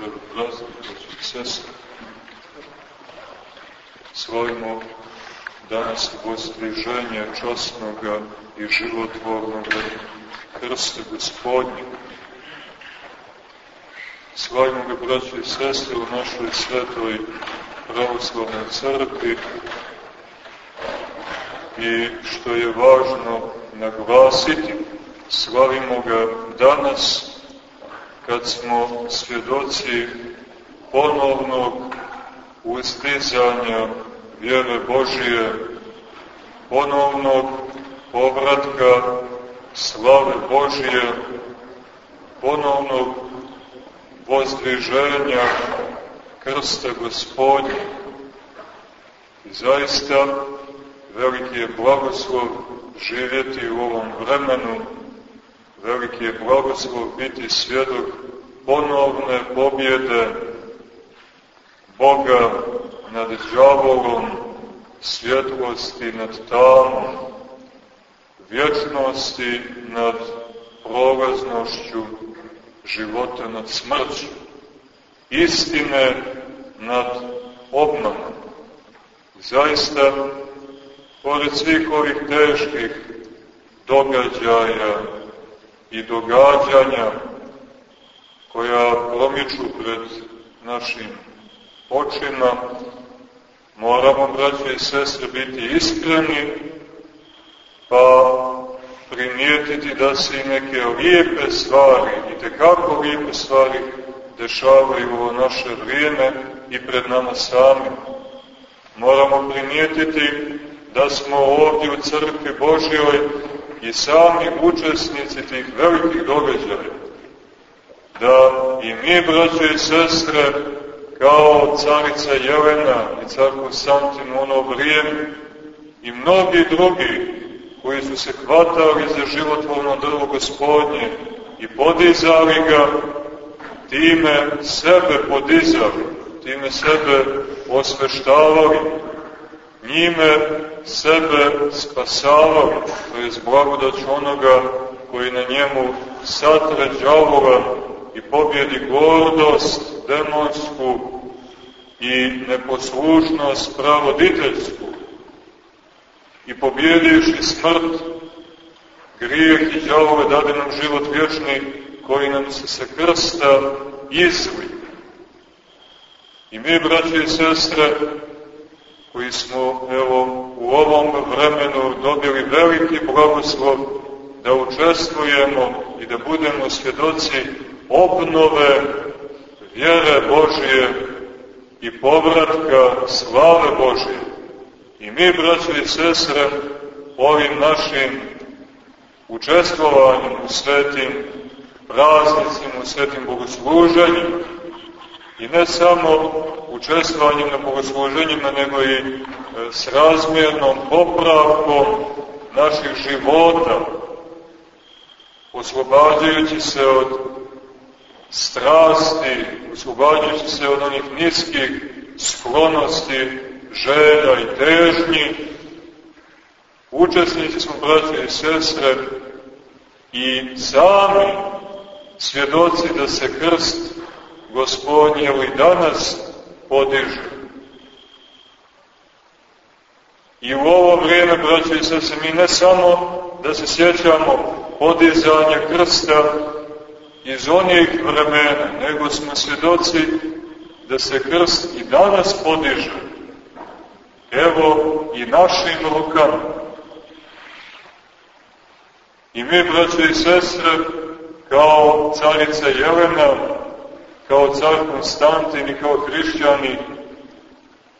Braći i sestre. Slavimo danas vozdviženje časnoga i životvornog krsta gospodnje. Slavimo ga, braći i sestre, u našoj svetoj pravoslavnoj crkvi i što je važno naglasiti, slavimo ga danas kad smo svjedoci ponovnog ustizanja vjere Božije, ponovnog povratka slave Božije, ponovnog vozdviženja krsta gospodnje. I zaista veliki je blagoslov živjeti u ovom vremenu, veliki je blagoslov biti svjedok ponovne pobjede Boga nad džavolom, svjetlosti nad tamom, vječnosti nad prolaznošću života nad smrću, istine nad obmanom. Zaista, pored svih ovih teških događaja i događanja koja promiču pred našim očima, moramo, braće i sestre, biti iskreni, pa primijetiti da se i neke lijepe stvari, i tekako lijepe stvari, dešavaju u ovo naše vrijeme i pred nama sami. Moramo primijetiti da smo ovdje u crkvi Božjoj i sami učesnici tih velikih događaja. Da i mi, braće i sestre, kao carica Jelena i car Konstantin u ono vrijeme i mnogi drugi koji su se hvatali za životvorno drvo gospodnje i podizali ga, time sebe podizali, time sebe osveštavali, njime sebe spasavali, to je blagodać onoga koji na njemu satre džavola i pobjedi gordost demonsku i neposlušnost pravoditeljsku i pobjediši smrt, grijeh i džavove dade nam život vječni koji nam se sa krsta izli. I mi, braći i sestre, koji smo evo, u ovom vremenu dobili veliki blagoslov da učestvujemo i da budemo svjedoci obnove vjere Božije i povratka slave Božije. I mi, braći i sestre, ovim našim učestvovanjem u svetim praznicima, u svetim bogosluženjima, i ne samo učestvovanjem na bogosluženjima, nego i e, s razmjernom popravkom naših života, oslobađajući se od strasti, oslobađajući se od onih niskih sklonosti, želja i težnji, učesnici smo, braće i sestre, i sami svjedoci da se krst gospodnje i danas podiže. I u ovo vrijeme, braće i sestre, mi ne samo da se sjećamo podizanja krsta iz onih vremena, nego smo svjedoci da se krst i danas podiže. Evo i našim rukama. I mi, braće i sestre, kao carica Jelena, kao car Konstantin i kao hrišćani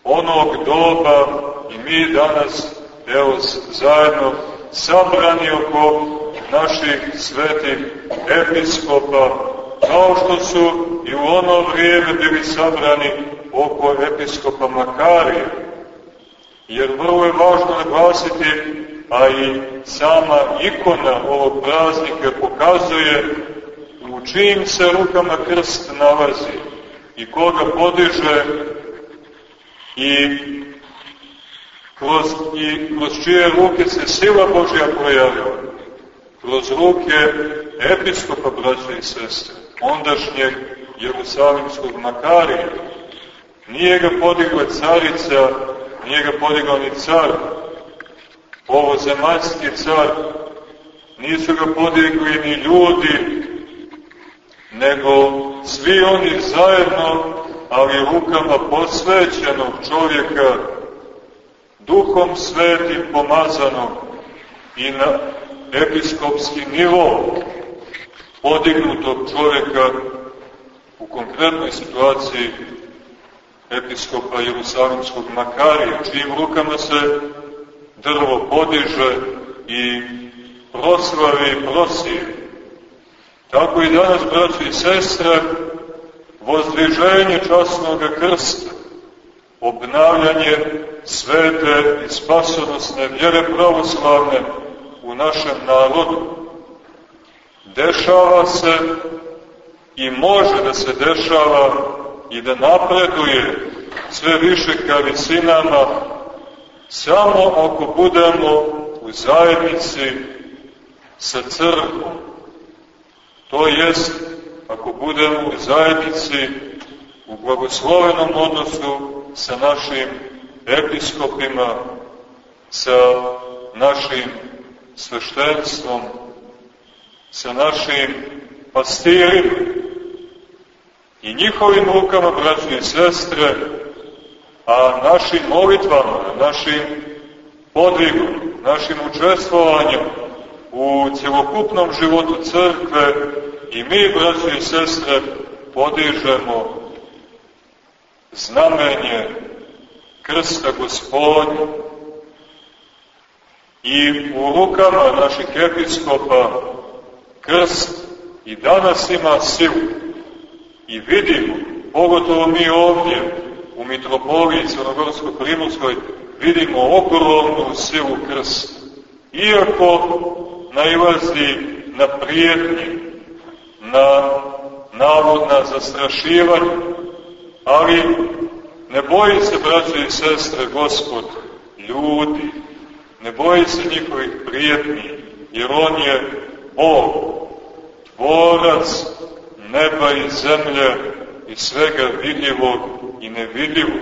onog doba i mi danas, evo, zajedno sabrani oko naših svetih episkopa, kao što su i u ono vrijeme bili sabrani oko episkopa Makarija. Jer vrlo je važno naglasiti, a i sama ikona ovog praznika pokazuje čijim se rukama krst nalazi i koga podiže i kroz, i kroz čije ruke se sila Božja projavila, kroz ruke episkopa braća i sestre, ondašnjeg Jerusalimskog Makarija. Nije ga podigla carica, nije ga podigao ni car, ovo zemaljski car, nisu ga podigli ni ljudi, nego svi oni zajedno, ali rukama posvećenog čovjeka, duhom svetim pomazanog i na episkopski nivo podignutog čovjeka u konkretnoj situaciji episkopa Jerusalimskog Makarija, čijim rukama se drvo podiže i proslavi i prosije. Tako i danas, braći i sestre, vozdviženje časnog krsta, obnavljanje svete i spasonosne vjere pravoslavne u našem narodu, dešava se i može da se dešava i da napreduje sve više ka visinama samo ako budemo u zajednici sa crkvom. To jest, ako budemo u zajednici u blagoslovenom odnosu sa našim episkopima, sa našim sveštenstvom, sa našim pastirima i njihovim rukama, braći i sestre, a našim molitvama, našim podvigom, našim učestvovanjem u cjelokupnom životu crkve i mi, braći i sestre, podižemo znamenje krsta gospodnja i u rukama naših episkopa krst i danas ima silu i vidimo, pogotovo mi ovdje u mitropoliji Crnogorsko-Primorskoj, vidimo ogromnu silu krsta. Iako nailazi na prijetnje, na navodna zastrašivanja, ali ne boji se, braće i sestre, gospod, ljudi, ne boji se njihovih prijetnji, jer on je Bog, tvorac neba i zemlje i svega vidljivog i nevidljivog.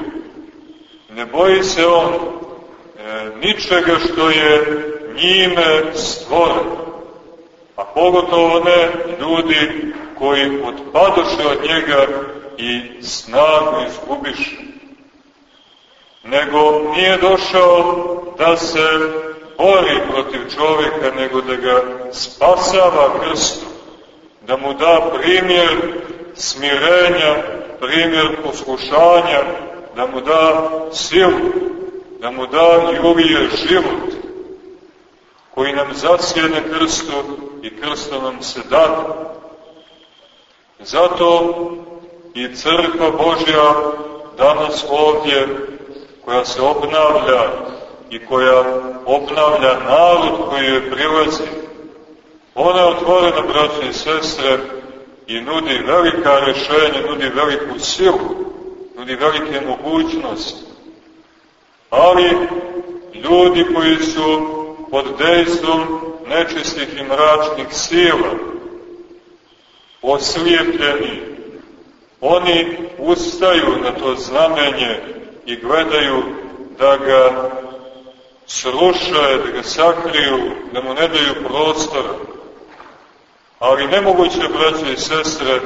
Ne boji se on e, ničega što je njime stvoren, a pogotovo ne ljudi koji odpadoše od njega i snagu izgubiše. Nego nije došao da se bori protiv čovjeka, nego da ga spasava krstom, da mu da primjer smirenja, primjer poslušanja, da mu da silu, da mu da ljubije život, koji nam zasjede krstu i krsto nam se da. Zato i crkva Božja danas ovdje, koja se obnavlja i koja obnavlja narod koji joj prilazi, ona je otvorena, braće i sestre, i nudi velika rešenja, nudi veliku silu, nudi velike mogućnosti. Ali ljudi koji su pod dejstvom nečistih i mračnih sila, oslijepljeni, oni ustaju na to znamenje i gledaju da ga sruše, da ga sakriju, da mu ne daju prostora. Ali nemoguće, braće i sestre,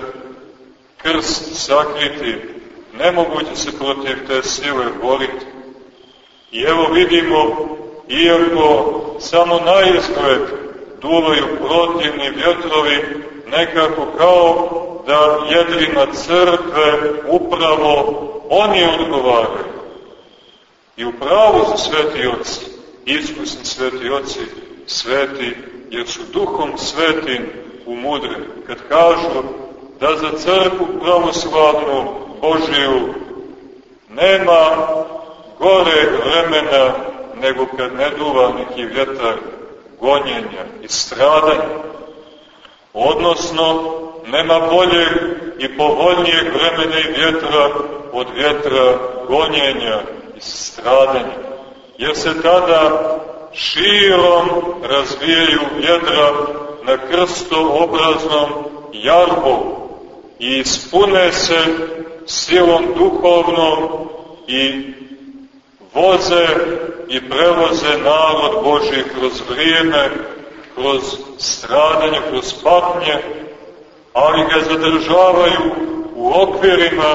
krst sakriti, nemoguće se protiv te sile boriti. I evo vidimo, iako samo na izgled duvaju protivni vjetrovi, nekako kao da jedrima crkve upravo oni odgovaraju. I upravo su sveti oci, iskusni sveti oci, sveti, jer su duhom svetim umudreni. Kad kažu da za crkvu pravoslavnu Božiju nema gore vremena nego kad ne duva neki vjetar gonjenja i stradanja. Odnosno, nema bolje i povoljnijeg vremena i vjetra od vjetra gonjenja i stradanja. Jer se tada širom razvijaju vjetra na krsto obraznom jarbovu i ispune se silom duhovnom i voze i prevoze narod Boži kroz vrijeme, kroz stradanje, kroz patnje, ali ga zadržavaju u okvirima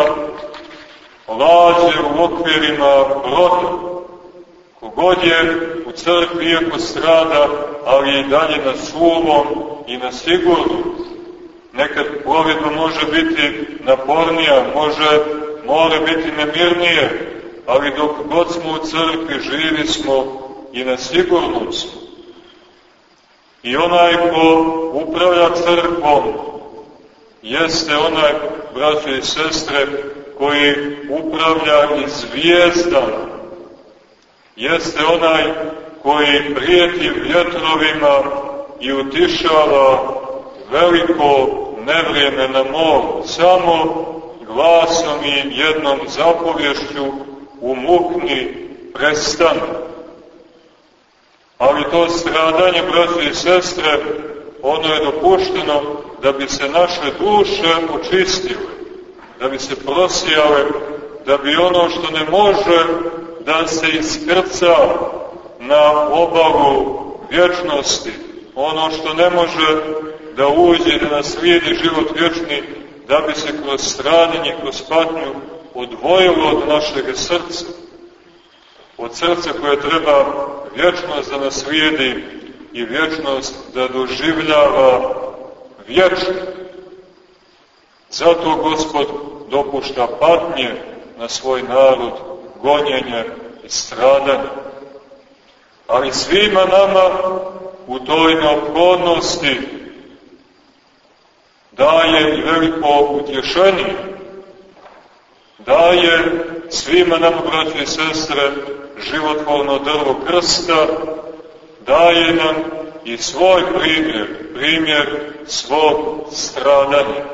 lađe, u okvirima broda. Kogod je u crkvi iako strada, ali i dalje na suvom i na sigurnu. Nekad plovidba može biti napornija, može more biti nemirnije, ali dok god smo u crkvi živi smo i na sigurnom smo. I onaj ko upravlja crkvom jeste onaj, braće i sestre, koji upravlja i zvijezdama. Jeste onaj koji prijeti vjetrovima i utišava veliko nevrijeme na moru, samo glasom i jednom zapovješću umukni, prestane. Ali to stradanje, braće i sestre, ono je dopušteno da bi se naše duše očistile, da bi se prosijale, da bi ono što ne može da se iskrca na obalu vječnosti, ono što ne može da uđe i da nas vidi život vječni, da bi se kroz stradanje, kroz patnju odvojilo od našeg srca, od srca koje treba vječnost da nas vidi i vječnost da doživljava vječno. Zato Gospod dopušta patnje na svoj narod, gonjenje i stradanje. Ali svima nama u toj neophodnosti daje i veliko utješenje daje svima nam, braće i sestre, životvorno drvo krsta, daje nam i svoj primjer, primjer svog stradanja,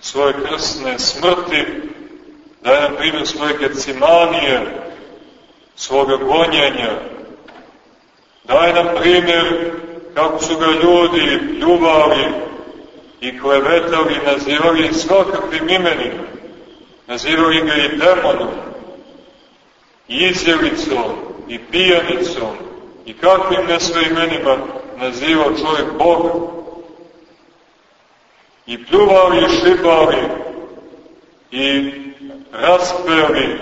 svoje krstne smrti, daje nam primjer svoje gecimanije, svoga gonjenja, daje nam primjer kako su ga ljudi ljubali i klevetali, nazivali svakakvim imenima nazivali ga i demonom, i izjelicom, i pijanicom, i kakvim ne sve imenima nazivao čovjek Boga. I pljuvali i šibali, i raspeli,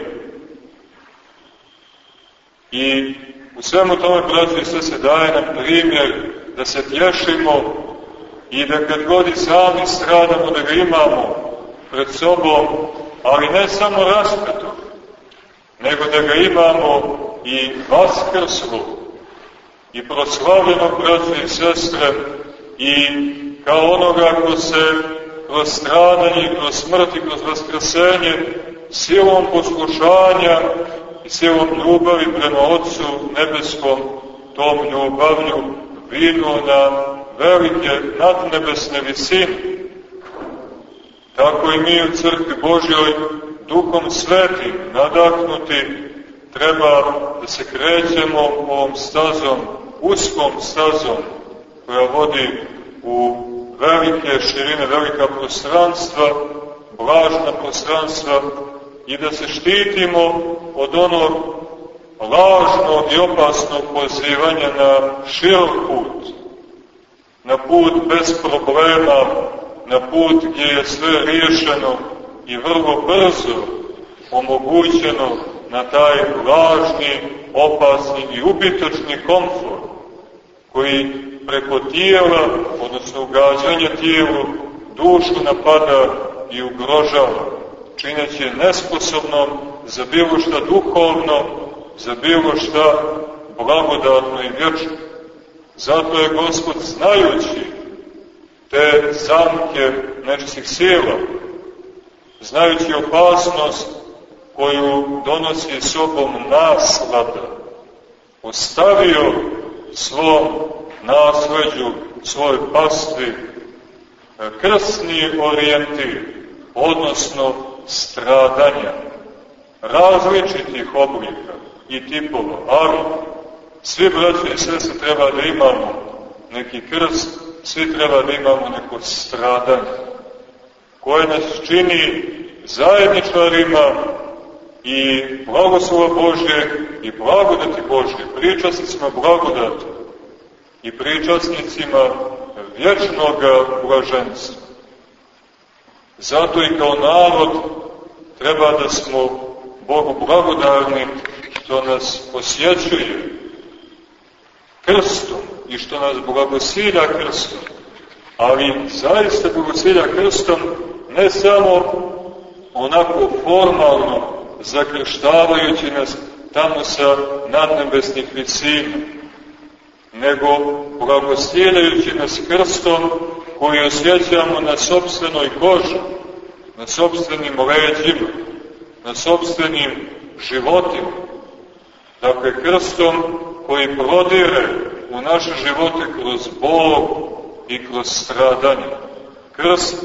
i u svemu tome, braći sve se daje nam primjer da se tješimo i da kad god i sami stradamo, da ga imamo pred sobom ali ne samo raspetog, nego da ga imamo i vaskrslu, i proslavljenog braća i sestre, i kao onoga ko se kroz stradanje, kroz smrt i kroz vaskrsenje, silom poslušanja i silom ljubavi prema Otcu Nebeskom, tom ljubavlju vino na velike nadnebesne visine Tako i mi u crkvi Božjoj duhom svetim, nadahnuti, treba da se krećemo ovom stazom, uskom stazom, koja vodi u velike širine, velika prostranstva, blažna prostranstva i da se štitimo od onog lažnog i opasnog pozivanja na širok put, na put bez problema, na put gdje je sve riješeno i vrlo brzo omogućeno na taj lažni, opasni i ubitočni komfort koji preko tijela, odnosno ugađanja tijelu, dušu napada i ugrožava, čineći nesposobnom za bilo šta duhovno, za bilo šta blagodatno i vječno. Zato je Gospod znajući te zamke nečistih sila, znajući opasnost koju donosi sobom naslada, ostavio svom nasleđu, svoj pastvi, krsni orijentir, odnosno stradanja, različitih oblika i tipova, ali svi braći i sese treba da imamo neki krst svi treba da imamo neko stradanje. koje nas čini zajedničarima i blagoslova Božje i blagodati Božje, pričasnicima blagodati i pričasnicima vječnog blaženstva. Zato i kao narod treba da smo Bogu blagodarni što nas posjećuje krstom i što nas blagosilja krstom. Ali zaista blagosilja krstom ne samo onako formalno zakrštavajući nas tamo sa nadnebesnih visina, nego blagosiljajući nas krstom koji osjećamo na sobstvenoj koži, na sobstvenim leđima, na sobstvenim životima. Dakle, krstom koji prodire u naše živote kroz bol i kroz stradanje. Krst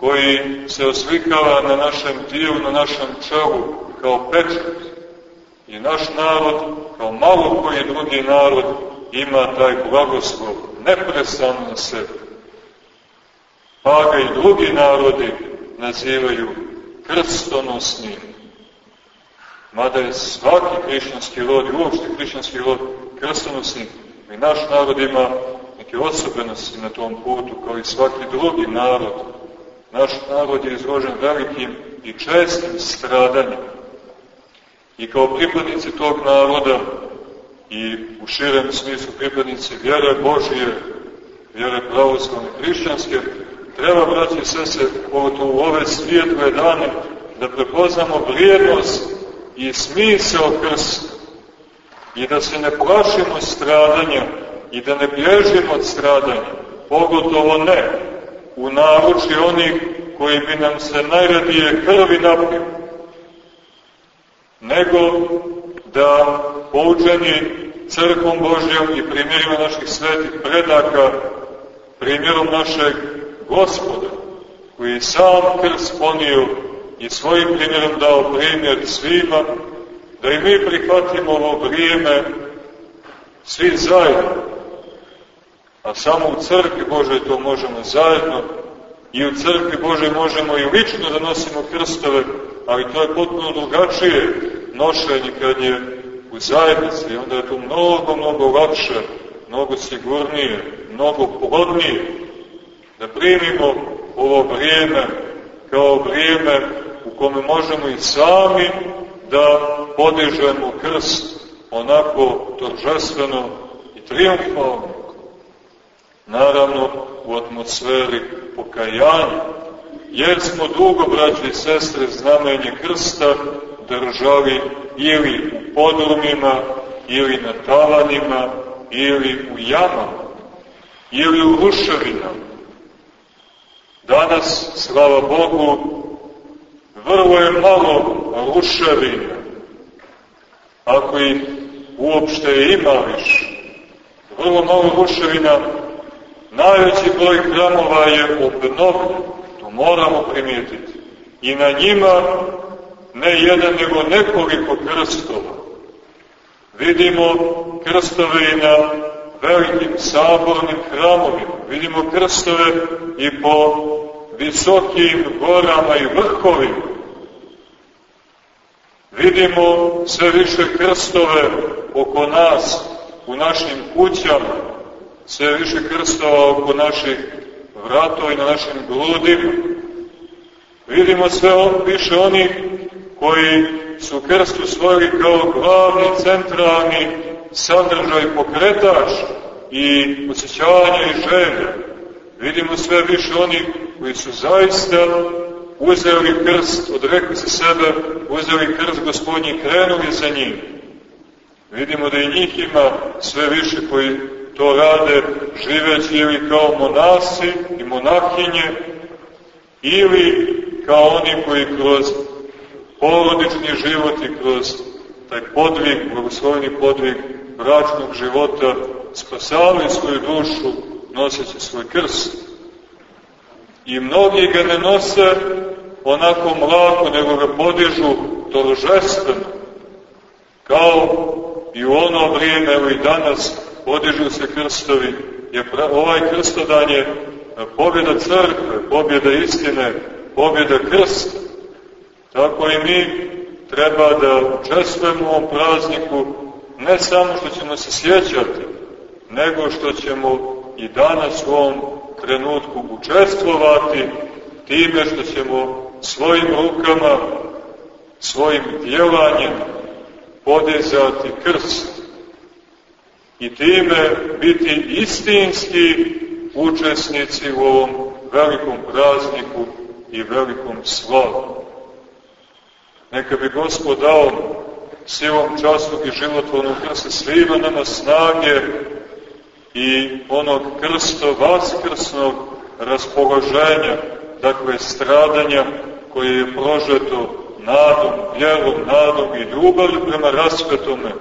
koji se oslikava na našem tijelu, na našem čelu, kao pečet. I naš narod, kao malo koji drugi narod, ima taj blagoslov neprestano na sebi. Pa ga i drugi narodi nazivaju krstonosnim. Mada je svaki hrišćanski rod uopšte hrišćanski rod krstonosni, i naš narod ima neke osobenosti na tom putu, kao i svaki drugi narod. Naš narod je izložen velikim i čestim stradanjem. I kao pripadnici tog naroda i u širem smislu pripadnici vjere Božije, vjere pravoslavne hrišćanske, treba, braći i sese, u ove svijetle dane, da prepoznamo vrijednost i smisao krsta i da se ne plašimo stradanja i da ne bježimo od stradanja, pogotovo ne u naruči onih koji bi nam se najradije krvi napio, nego da poučeni crkvom Božjom i primjerima naših svetih predaka, primjerom našeg gospoda, koji sam krst ponio i svojim primjerom dao primjer svima, da i mi prihvatimo ovo vrijeme svi zajedno, a samo u crkvi Bože to možemo zajedno i u crkvi Bože možemo i lično da nosimo krstove, ali to je potpuno drugačije nošenje kad je u zajednici, onda je to mnogo, mnogo lakše, mnogo sigurnije, mnogo plodnije, da primimo ovo vrijeme kao vrijeme u kome možemo i sami da podižemo krst onako toržestveno i triumfalno. Naravno, u atmosferi pokajanja, jer smo dugo, braći i sestre, znamenje krsta držali ili u podrumima, ili na tavanima, ili u jamama, ili u ruševinama. Danas, slava Bogu, vrlo je malo ruševina, ako ih uopšte ima više. Vrlo malo ruševina, najveći broj hramova je obnovljen, to moramo primijetiti. I na njima ne jedan, nego nekoliko krstova. Vidimo krstove i na velikim sabornim hramovima. Vidimo krstove i po visokim gorama i vrhovima. Vidimo sve više krstove oko nas, u našim kućama, sve više krstova oko naših vratova i na našim grudima. Vidimo sve više onih koji su krst usvojili kao glavni, centralni sadržaj pokretač i osjećanja i želja. Vidimo sve više onih koji su zaista uzeli krst, odrekli se sebe, uzeli krst gospodnji i krenuli za njim. Vidimo da i njih ima sve više koji to rade živeći ili kao monasi i monahinje, ili kao oni koji kroz porodični život i kroz taj podvig, blagosloveni podvig bračnog života spasali svoju dušu noseći svoj krst. I mnogi ga ne nose onako mlako, nego ga podižu torožestveno. Kao i u ono vrijeme, evo i danas, podižu se krstovi. Je ovaj krstodan je pobjeda crkve, pobjeda istine, pobjeda krsta. Tako i mi treba da učestvujemo u ovom prazniku, ne samo što ćemo se sjećati, nego što ćemo i danas u ovom trenutku učestvovati time što ćemo svojim rukama, svojim djelanjem podizati krst i time biti istinski učesnici u ovom velikom prazniku i velikom slavu. Neka bi Gospod dao silom častog i životvornog krsta svima nama snage i onog krsto vaskrsnog raspoloženja, dakle stradanja koje je prožeto nadom, vjerom, nadom i ljubav prema raspetome,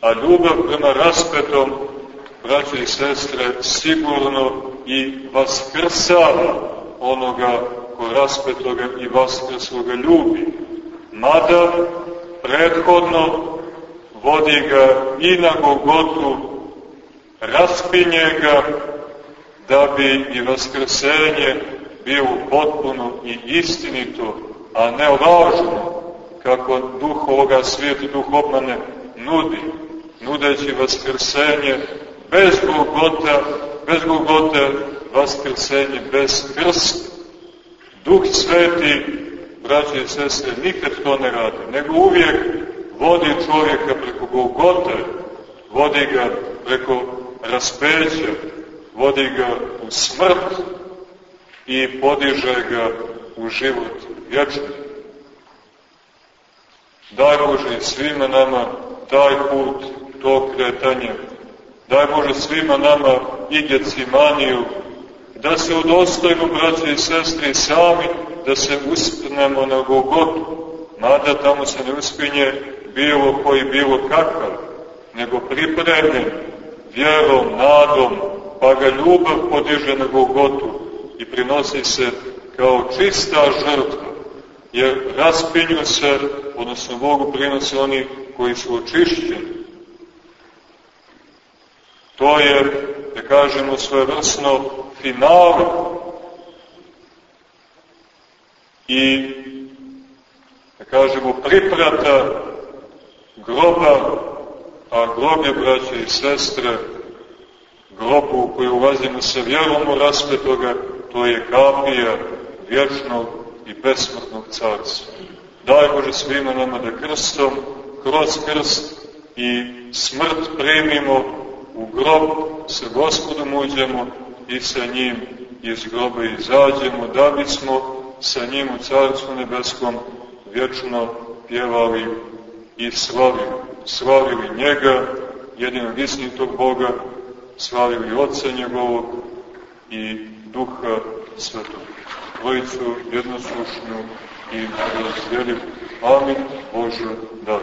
a ljubav prema raspetom, braće i sestre, sigurno i vaskrsava onoga ko raspetoga i vaskrsloga ljubi. Mada prethodno vodi ga i na Gogotu, raspinje ga, da bi i vaskrsenje bilo potpuno i istinito, a ne lažno, kako duh ovoga svijeta, duh obmane nudi, nudeći vaskrsenje bez Golgota, bez Golgota vaskrsenje bez krsta. Duh sveti, braće i sestre, nikad to ne radi, nego uvijek vodi čovjeka preko Golgota, vodi ga preko raspeća, vodi ga u smrt i podiže ga u život vječni. Daj Bože svima nama taj put, to kretanje. Daj Bože svima nama i Gecimaniju, da se udostojimo, braće i sestri, sami, da se uspnemo na Gogotu, mada tamo se ne uspinje bilo koji bilo kakav, nego pripremljen vjerom, nadom, pa ga ljubav podiže na Gogotu i prinosi se kao čista žrtva, jer raspinju se, odnosno Bogu prinose oni koji su očišćeni. To je, da kažemo, svojevrsno finale. I, da kažemo, priprata groba, a grob je, braće i sestre, grobu u koju ulazimo sa vjerom u raspetoga, to je kapija vječnog i besmrtnog carstva. Daj Bože svima nama da krstom, kroz krst i smrt primimo, u grob sa gospodom uđemo i sa njim iz groba izađemo, da bismo sa njim u Carstvu Nebeskom vječno pjevali i slavili. Slavili njega, jedinog istinitog Boga, slavili Otca njegovog i Duha Svetog. Dvojicu jednoslušnu i razvjelivu. Amin. Bože, daj.